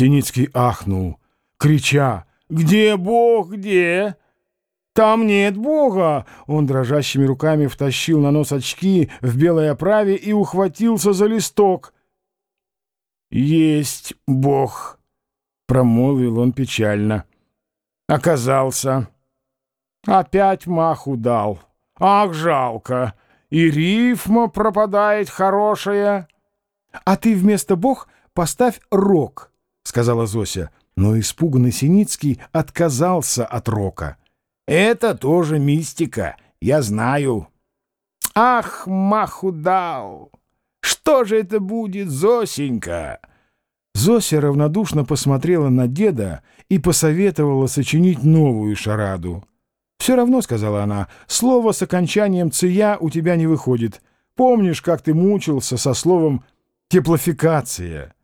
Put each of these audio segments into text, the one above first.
Синицкий ахнул, крича «Где Бог, где?» «Там нет Бога!» Он дрожащими руками втащил на нос очки в белой оправе и ухватился за листок. «Есть Бог!» — промолвил он печально. «Оказался. Опять маху дал. Ах, жалко! И рифма пропадает хорошая!» «А ты вместо Бог поставь рок», — сказала Зося. Но испуганный Синицкий отказался от рока. Это тоже мистика, я знаю. Ах, маху дал! Что же это будет, Зосенька? Зося равнодушно посмотрела на деда и посоветовала сочинить новую шараду. «Все равно», — сказала она, — «слово с окончанием «ция» у тебя не выходит. Помнишь, как ты мучился со словом «теплофикация»?»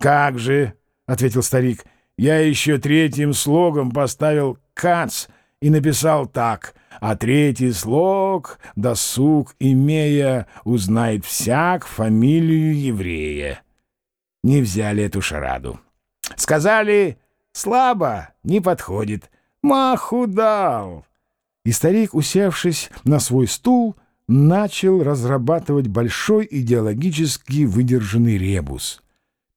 «Как же», — ответил старик, — «я еще третьим слогом поставил «кац», и написал так «А третий слог, досуг имея, узнает всяк фамилию еврея». Не взяли эту шараду. Сказали «Слабо, не подходит, маху дал». И старик, усевшись на свой стул, начал разрабатывать большой идеологически выдержанный ребус.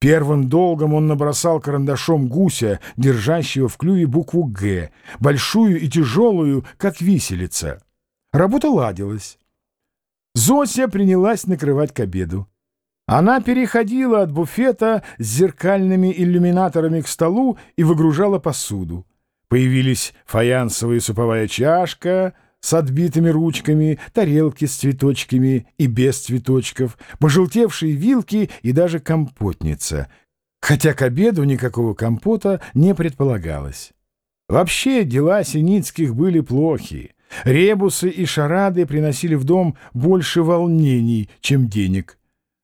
Первым долгом он набросал карандашом гуся, держащего в клюве букву «Г», большую и тяжелую, как виселица. Работа ладилась. Зося принялась накрывать к обеду. Она переходила от буфета с зеркальными иллюминаторами к столу и выгружала посуду. Появились фаянсовая суповая чашка — с отбитыми ручками, тарелки с цветочками и без цветочков, пожелтевшие вилки и даже компотница, хотя к обеду никакого компота не предполагалось. Вообще дела Синицких были плохи. Ребусы и шарады приносили в дом больше волнений, чем денег.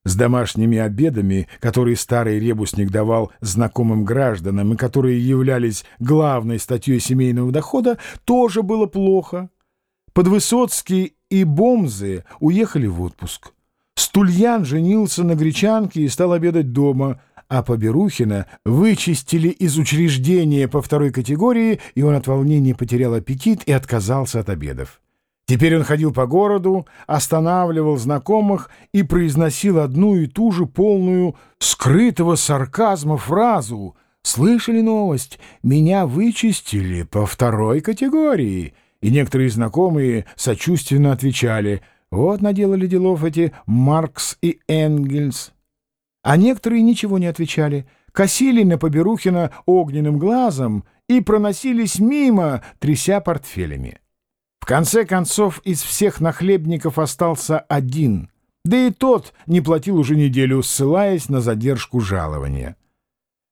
С домашними обедами, которые старый ребусник давал знакомым гражданам и которые являлись главной статьей семейного дохода, тоже было плохо. Подвысоцкий и Бомзы уехали в отпуск. Стульян женился на гречанке и стал обедать дома, а Поберухина вычистили из учреждения по второй категории, и он от волнения потерял аппетит и отказался от обедов. Теперь он ходил по городу, останавливал знакомых и произносил одну и ту же полную скрытого сарказма фразу «Слышали новость? Меня вычистили по второй категории» и некоторые знакомые сочувственно отвечали «Вот наделали делов эти Маркс и Энгельс». А некоторые ничего не отвечали, косили на Поберухина огненным глазом и проносились мимо, тряся портфелями. В конце концов, из всех нахлебников остался один, да и тот не платил уже неделю, ссылаясь на задержку жалования.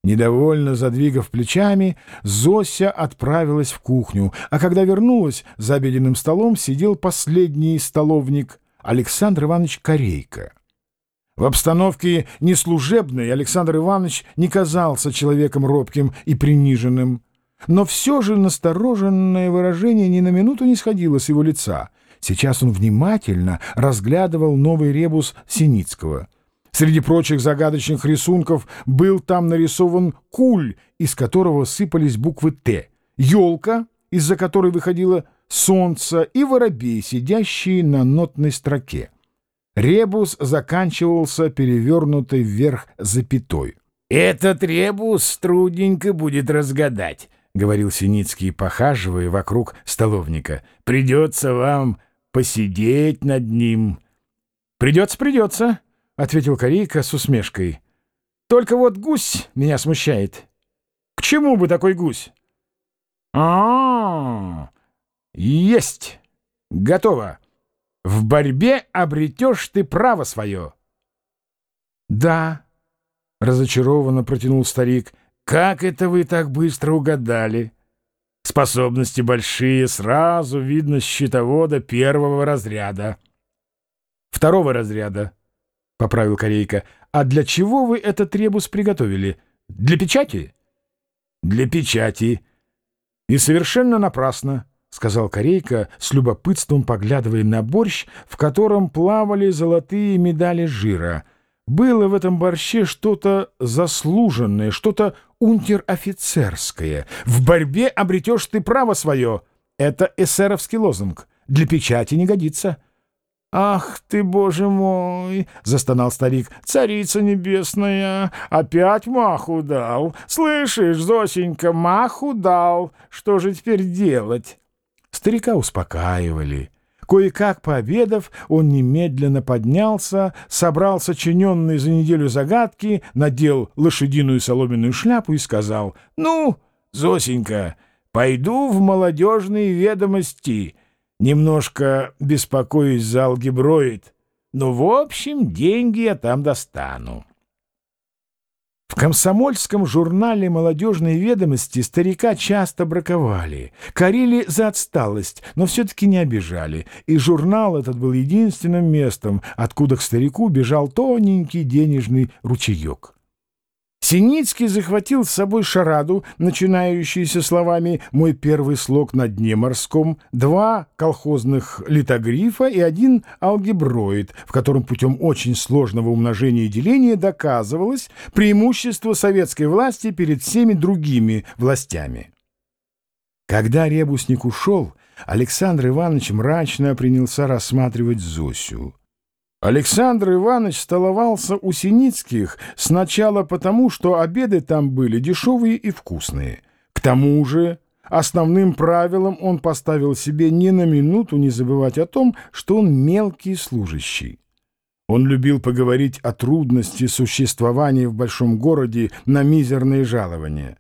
Недовольно задвигав плечами, Зося отправилась в кухню, а когда вернулась, за обеденным столом сидел последний столовник Александр Иванович Корейко. В обстановке неслужебной Александр Иванович не казался человеком робким и приниженным, но все же настороженное выражение ни на минуту не сходило с его лица. Сейчас он внимательно разглядывал новый ребус Синицкого — Среди прочих загадочных рисунков был там нарисован куль, из которого сыпались буквы «Т», елка, из-за которой выходило солнце, и воробей, сидящие на нотной строке. Ребус заканчивался перевернутой вверх запятой. «Этот ребус трудненько будет разгадать», — говорил Синицкий, похаживая вокруг столовника. «Придется вам посидеть над ним». «Придется, придется», — ответил Корейка с усмешкой. «Только вот гусь меня смущает. К чему бы такой гусь?» а, Есть! Готово! В борьбе обретешь ты право свое!» «Да», — разочарованно протянул старик, — «как это вы так быстро угадали?» «Способности большие, сразу видно счетовода первого разряда». «Второго разряда», — поправил Корейка. — А для чего вы этот ребус приготовили? Для печати? — Для печати. — И совершенно напрасно, — сказал Корейка, с любопытством поглядывая на борщ, в котором плавали золотые медали жира. Было в этом борще что-то заслуженное, что-то унтер-офицерское. В борьбе обретешь ты право свое. Это эсеровский лозунг. Для печати не годится. «Ах ты, боже мой!» — застонал старик. «Царица небесная! Опять маху дал! Слышишь, Зосенька, маху дал! Что же теперь делать?» Старика успокаивали. Кое-как пообедав, он немедленно поднялся, собрал сочиненные за неделю загадки, надел лошадиную соломенную шляпу и сказал, «Ну, Зосенька, пойду в молодежные ведомости». Немножко беспокоюсь за алгеброид, но, в общем, деньги я там достану. В комсомольском журнале «Молодежные ведомости» старика часто браковали, корили за отсталость, но все-таки не обижали, и журнал этот был единственным местом, откуда к старику бежал тоненький денежный ручеек. Синицкий захватил с собой шараду, начинающуюся словами «Мой первый слог на дне морском», два колхозных литогрифа и один алгеброид, в котором путем очень сложного умножения и деления доказывалось преимущество советской власти перед всеми другими властями. Когда ребусник ушел, Александр Иванович мрачно принялся рассматривать Зосю. Александр Иванович столовался у Синицких сначала потому, что обеды там были дешевые и вкусные. К тому же основным правилом он поставил себе ни на минуту не забывать о том, что он мелкий служащий. Он любил поговорить о трудности существования в большом городе на мизерные жалования.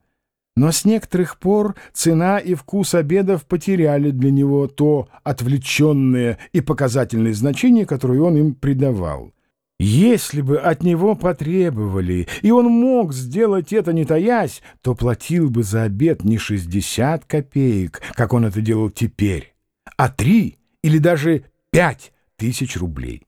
Но с некоторых пор цена и вкус обедов потеряли для него то отвлеченное и показательное значение, которое он им придавал. Если бы от него потребовали, и он мог сделать это не таясь, то платил бы за обед не 60 копеек, как он это делал теперь, а 3 или даже 5 тысяч рублей.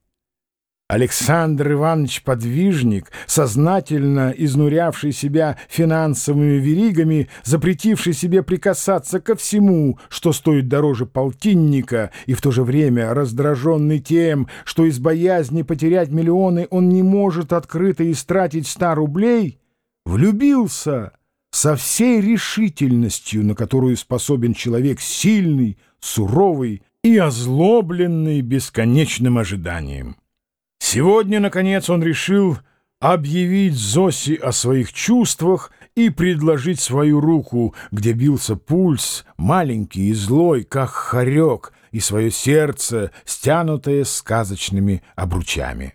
Александр Иванович Подвижник, сознательно изнурявший себя финансовыми веригами, запретивший себе прикасаться ко всему, что стоит дороже полтинника, и в то же время раздраженный тем, что из боязни потерять миллионы он не может открыто истратить ста рублей, влюбился со всей решительностью, на которую способен человек сильный, суровый и озлобленный бесконечным ожиданием. Сегодня, наконец, он решил объявить Зоси о своих чувствах и предложить свою руку, где бился пульс, маленький и злой, как хорек, и свое сердце, стянутое сказочными обручами.